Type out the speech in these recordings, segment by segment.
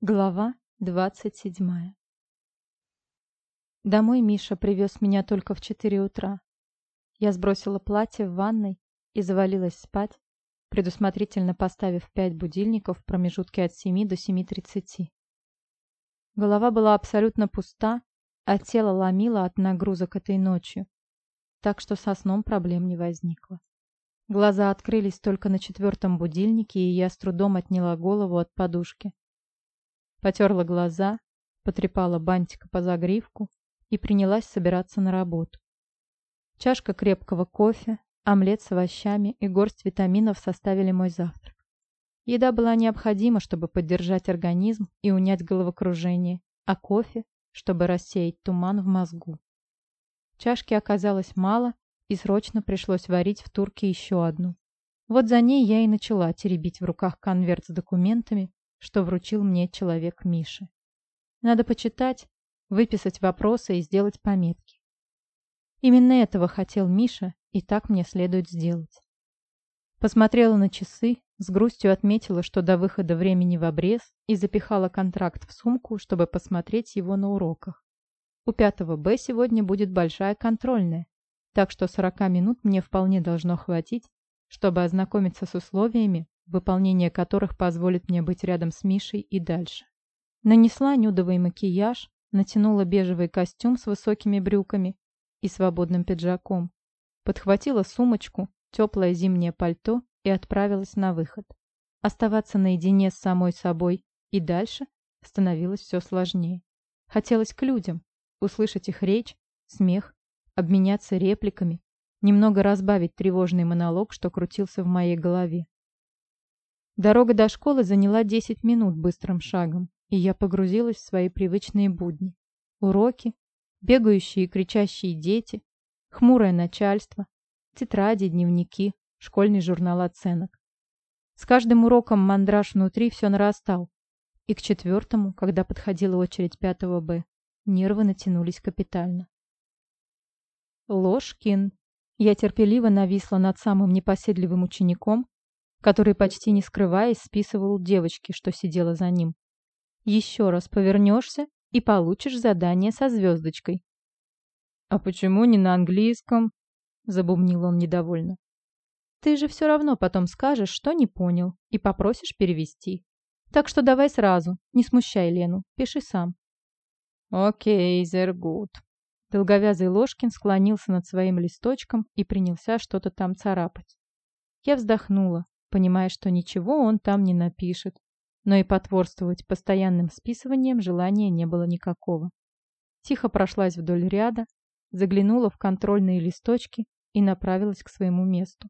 Глава двадцать седьмая Домой Миша привез меня только в четыре утра. Я сбросила платье в ванной и завалилась спать, предусмотрительно поставив пять будильников в промежутке от семи до семи тридцати. Голова была абсолютно пуста, а тело ломило от нагрузок этой ночью, так что со сном проблем не возникло. Глаза открылись только на четвертом будильнике, и я с трудом отняла голову от подушки. Потерла глаза, потрепала бантика по загривку и принялась собираться на работу. Чашка крепкого кофе, омлет с овощами и горсть витаминов составили мой завтрак. Еда была необходима, чтобы поддержать организм и унять головокружение, а кофе, чтобы рассеять туман в мозгу. Чашки оказалось мало, и срочно пришлось варить в турке еще одну. Вот за ней я и начала теребить в руках конверт с документами, что вручил мне человек Миши. Надо почитать, выписать вопросы и сделать пометки. Именно этого хотел Миша, и так мне следует сделать. Посмотрела на часы, с грустью отметила, что до выхода времени в обрез, и запихала контракт в сумку, чтобы посмотреть его на уроках. У пятого Б сегодня будет большая контрольная, так что 40 минут мне вполне должно хватить, чтобы ознакомиться с условиями, выполнение которых позволит мне быть рядом с Мишей и дальше. Нанесла нюдовый макияж, натянула бежевый костюм с высокими брюками и свободным пиджаком, подхватила сумочку, теплое зимнее пальто и отправилась на выход. Оставаться наедине с самой собой и дальше становилось все сложнее. Хотелось к людям, услышать их речь, смех, обменяться репликами, немного разбавить тревожный монолог, что крутился в моей голове. Дорога до школы заняла 10 минут быстрым шагом, и я погрузилась в свои привычные будни. Уроки, бегающие и кричащие дети, хмурое начальство, тетради, дневники, школьный журнал оценок. С каждым уроком мандраж внутри все нарастал, и к четвертому, когда подходила очередь пятого Б, нервы натянулись капитально. Ложкин. Я терпеливо нависла над самым непоседливым учеником, который, почти не скрываясь, списывал девочки, что сидела за ним. Еще раз повернешься и получишь задание со звездочкой. «А почему не на английском?» — забубнил он недовольно. «Ты же все равно потом скажешь, что не понял, и попросишь перевести. Так что давай сразу, не смущай Лену, пиши сам». «Окей, зергут». Долговязый Ложкин склонился над своим листочком и принялся что-то там царапать. Я вздохнула, понимая, что ничего он там не напишет. Но и потворствовать постоянным списыванием желания не было никакого. Тихо прошлась вдоль ряда, заглянула в контрольные листочки и направилась к своему месту.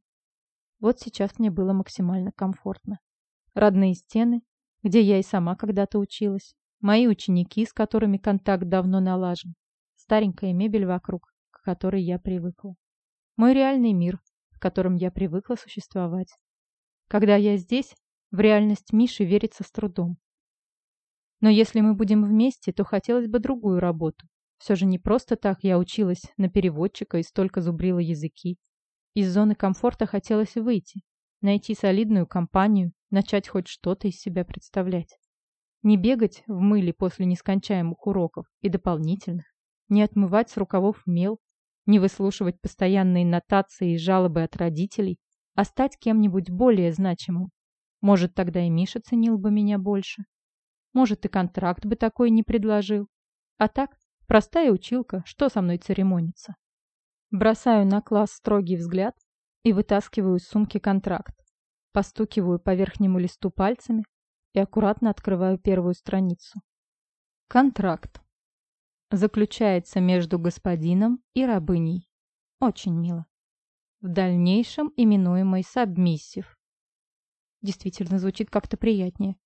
Вот сейчас мне было максимально комфортно. Родные стены, где я и сама когда-то училась, мои ученики, с которыми контакт давно налажен, старенькая мебель вокруг, к которой я привыкла. Мой реальный мир, в котором я привыкла существовать. Когда я здесь, в реальность Миши верится с трудом. Но если мы будем вместе, то хотелось бы другую работу. Все же не просто так я училась на переводчика и столько зубрила языки. Из зоны комфорта хотелось выйти, найти солидную компанию, начать хоть что-то из себя представлять. Не бегать в мыле после нескончаемых уроков и дополнительных, не отмывать с рукавов мел, не выслушивать постоянные нотации и жалобы от родителей, а стать кем-нибудь более значимым. Может, тогда и Миша ценил бы меня больше. Может, и контракт бы такой не предложил. А так, простая училка, что со мной церемониться? Бросаю на класс строгий взгляд и вытаскиваю из сумки контракт. Постукиваю по верхнему листу пальцами и аккуратно открываю первую страницу. Контракт. Заключается между господином и рабыней. Очень мило в дальнейшем именуемый сабмиссив. Действительно звучит как-то приятнее.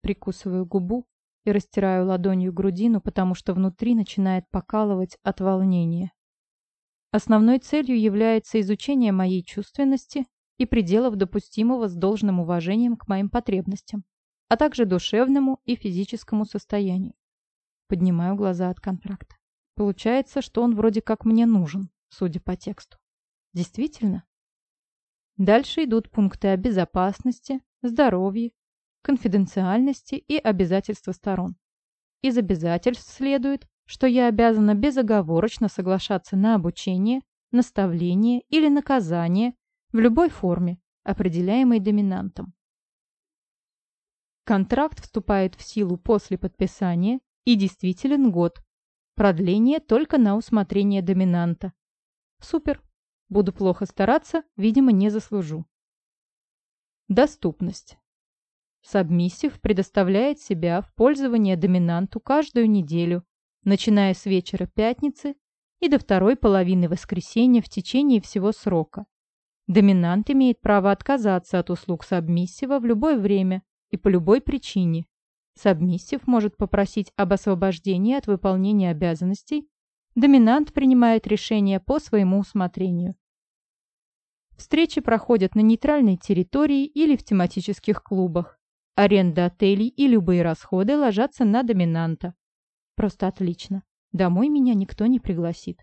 Прикусываю губу и растираю ладонью грудину, потому что внутри начинает покалывать от волнения. Основной целью является изучение моей чувственности и пределов допустимого с должным уважением к моим потребностям, а также душевному и физическому состоянию. Поднимаю глаза от контракта. Получается, что он вроде как мне нужен, судя по тексту. Действительно. Дальше идут пункты о безопасности, здоровье, конфиденциальности и обязательства сторон. Из обязательств следует, что я обязана безоговорочно соглашаться на обучение, наставление или наказание в любой форме, определяемой доминантом. Контракт вступает в силу после подписания и действителен год. Продление только на усмотрение доминанта. Супер. Буду плохо стараться, видимо, не заслужу. Доступность. Сабмиссив предоставляет себя в пользование доминанту каждую неделю, начиная с вечера пятницы и до второй половины воскресенья в течение всего срока. Доминант имеет право отказаться от услуг сабмиссива в любое время и по любой причине. Сабмиссив может попросить об освобождении от выполнения обязанностей. Доминант принимает решение по своему усмотрению. Встречи проходят на нейтральной территории или в тематических клубах. Аренда отелей и любые расходы ложатся на доминанта. Просто отлично. Домой меня никто не пригласит.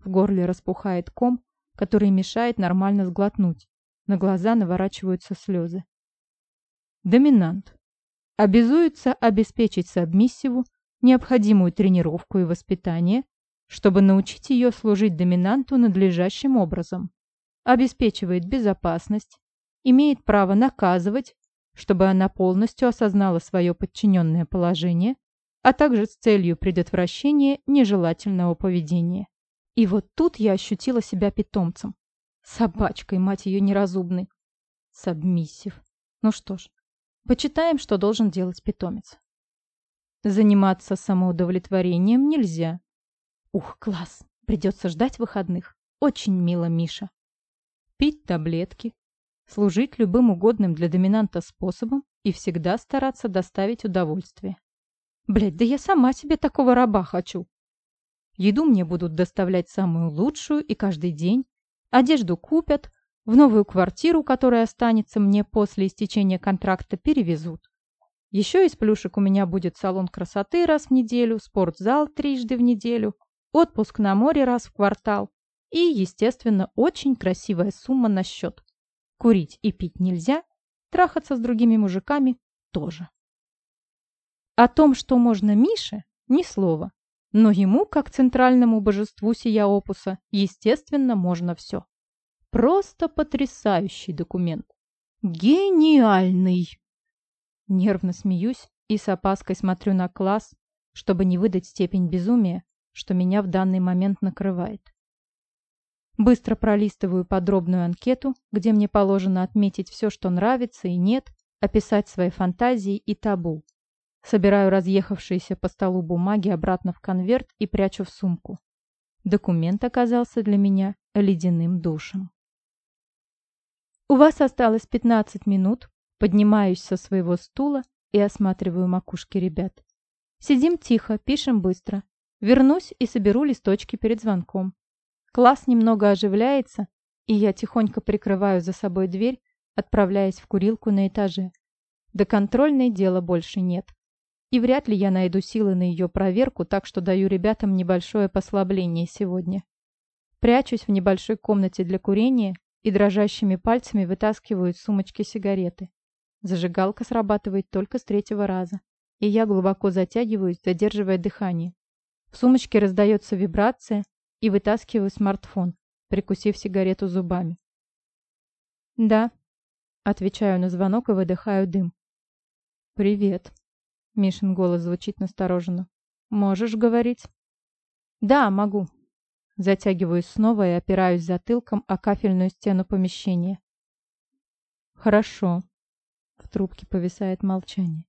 В горле распухает ком, который мешает нормально сглотнуть. На глаза наворачиваются слезы. Доминант. Обязуется обеспечить сабмиссиву необходимую тренировку и воспитание, чтобы научить ее служить доминанту надлежащим образом. Обеспечивает безопасность, имеет право наказывать, чтобы она полностью осознала свое подчиненное положение, а также с целью предотвращения нежелательного поведения. И вот тут я ощутила себя питомцем. Собачкой, мать ее неразумной. Сабмиссив. Ну что ж, почитаем, что должен делать питомец. Заниматься самоудовлетворением нельзя. Ух, класс, придется ждать выходных. Очень мило, Миша. Пить таблетки, служить любым угодным для доминанта способом и всегда стараться доставить удовольствие. Блять, да я сама себе такого раба хочу. Еду мне будут доставлять самую лучшую и каждый день. Одежду купят, в новую квартиру, которая останется мне после истечения контракта, перевезут. Еще из плюшек у меня будет салон красоты раз в неделю, спортзал трижды в неделю, отпуск на море раз в квартал и, естественно, очень красивая сумма на счет. Курить и пить нельзя, трахаться с другими мужиками тоже. О том, что можно Мише, ни слова. Но ему, как центральному божеству сия опуса, естественно, можно все. Просто потрясающий документ. Гениальный! Нервно смеюсь и с опаской смотрю на класс, чтобы не выдать степень безумия, что меня в данный момент накрывает. Быстро пролистываю подробную анкету, где мне положено отметить все, что нравится и нет, описать свои фантазии и табу. Собираю разъехавшиеся по столу бумаги обратно в конверт и прячу в сумку. Документ оказался для меня ледяным душем. У вас осталось 15 минут. Поднимаюсь со своего стула и осматриваю макушки ребят. Сидим тихо, пишем быстро. Вернусь и соберу листочки перед звонком. Класс немного оживляется, и я тихонько прикрываю за собой дверь, отправляясь в курилку на этаже. До контрольной дела больше нет. И вряд ли я найду силы на ее проверку, так что даю ребятам небольшое послабление сегодня. Прячусь в небольшой комнате для курения и дрожащими пальцами вытаскиваю из сумочки сигареты. Зажигалка срабатывает только с третьего раза, и я глубоко затягиваюсь, задерживая дыхание. В сумочке раздается вибрация, и вытаскиваю смартфон, прикусив сигарету зубами. «Да», — отвечаю на звонок и выдыхаю дым. «Привет», — Мишин голос звучит настороженно. «Можешь говорить?» «Да, могу». Затягиваюсь снова и опираюсь затылком о кафельную стену помещения. «Хорошо». В трубке повисает молчание.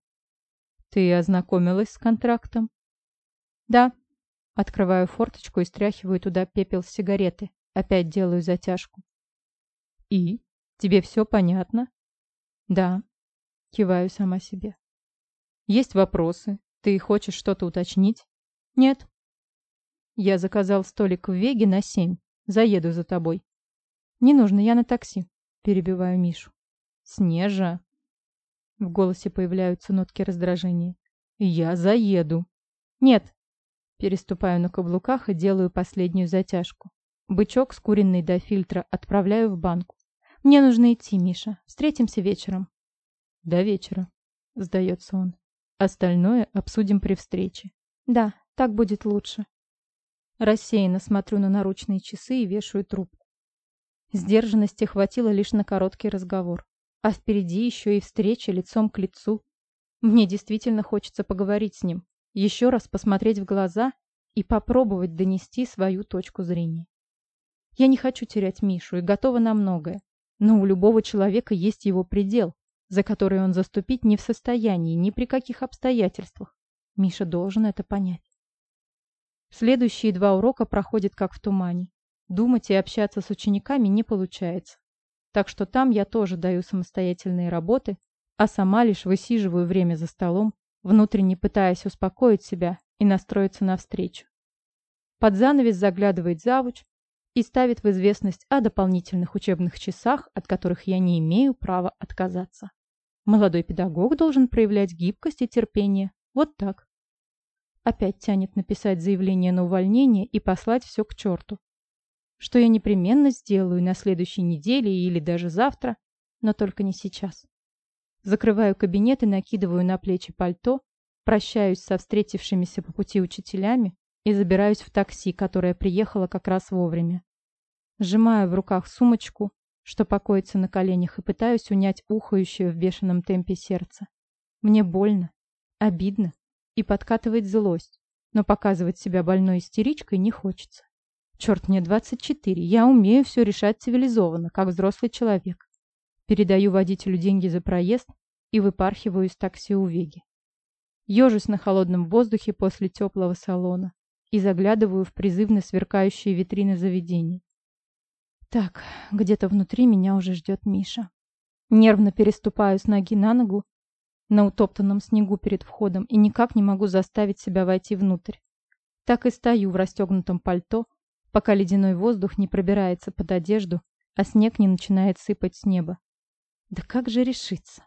«Ты ознакомилась с контрактом?» «Да», Открываю форточку и стряхиваю туда пепел с сигареты. Опять делаю затяжку. «И? Тебе все понятно?» «Да», — киваю сама себе. «Есть вопросы? Ты хочешь что-то уточнить?» «Нет». «Я заказал столик в Веге на семь. Заеду за тобой». «Не нужно, я на такси», — перебиваю Мишу. «Снежа». В голосе появляются нотки раздражения. «Я заеду». «Нет, Переступаю на каблуках и делаю последнюю затяжку. Бычок, скуренный до фильтра, отправляю в банку. Мне нужно идти, Миша. Встретимся вечером. До вечера. сдается он. Остальное обсудим при встрече. Да, так будет лучше. Рассеянно смотрю на наручные часы и вешаю трубку. Сдержанности хватило лишь на короткий разговор. А впереди еще и встреча лицом к лицу. Мне действительно хочется поговорить с ним, еще раз посмотреть в глаза и попробовать донести свою точку зрения. Я не хочу терять Мишу и готова на многое. Но у любого человека есть его предел, за который он заступить не в состоянии ни при каких обстоятельствах. Миша должен это понять. Следующие два урока проходят как в тумане. Думать и общаться с учениками не получается. Так что там я тоже даю самостоятельные работы, а сама лишь высиживаю время за столом, внутренне пытаясь успокоить себя и настроиться на встречу. Под занавес заглядывает завуч и ставит в известность о дополнительных учебных часах, от которых я не имею права отказаться. Молодой педагог должен проявлять гибкость и терпение. Вот так. Опять тянет написать заявление на увольнение и послать все к черту. Что я непременно сделаю на следующей неделе или даже завтра, но только не сейчас. Закрываю кабинет и накидываю на плечи пальто, прощаюсь со встретившимися по пути учителями и забираюсь в такси, которое приехало как раз вовремя. Сжимаю в руках сумочку, что покоится на коленях, и пытаюсь унять ухающее в бешеном темпе сердце. Мне больно, обидно и подкатывает злость, но показывать себя больной истеричкой не хочется. Черт, мне 24, я умею все решать цивилизованно, как взрослый человек. Передаю водителю деньги за проезд и выпархиваю из такси у Веги. Ежусь на холодном воздухе после теплого салона и заглядываю в призывно сверкающие витрины заведений. Так, где-то внутри меня уже ждет Миша. Нервно переступаю с ноги на ногу на утоптанном снегу перед входом и никак не могу заставить себя войти внутрь. Так и стою в расстегнутом пальто, пока ледяной воздух не пробирается под одежду, а снег не начинает сыпать с неба. Да как же решиться?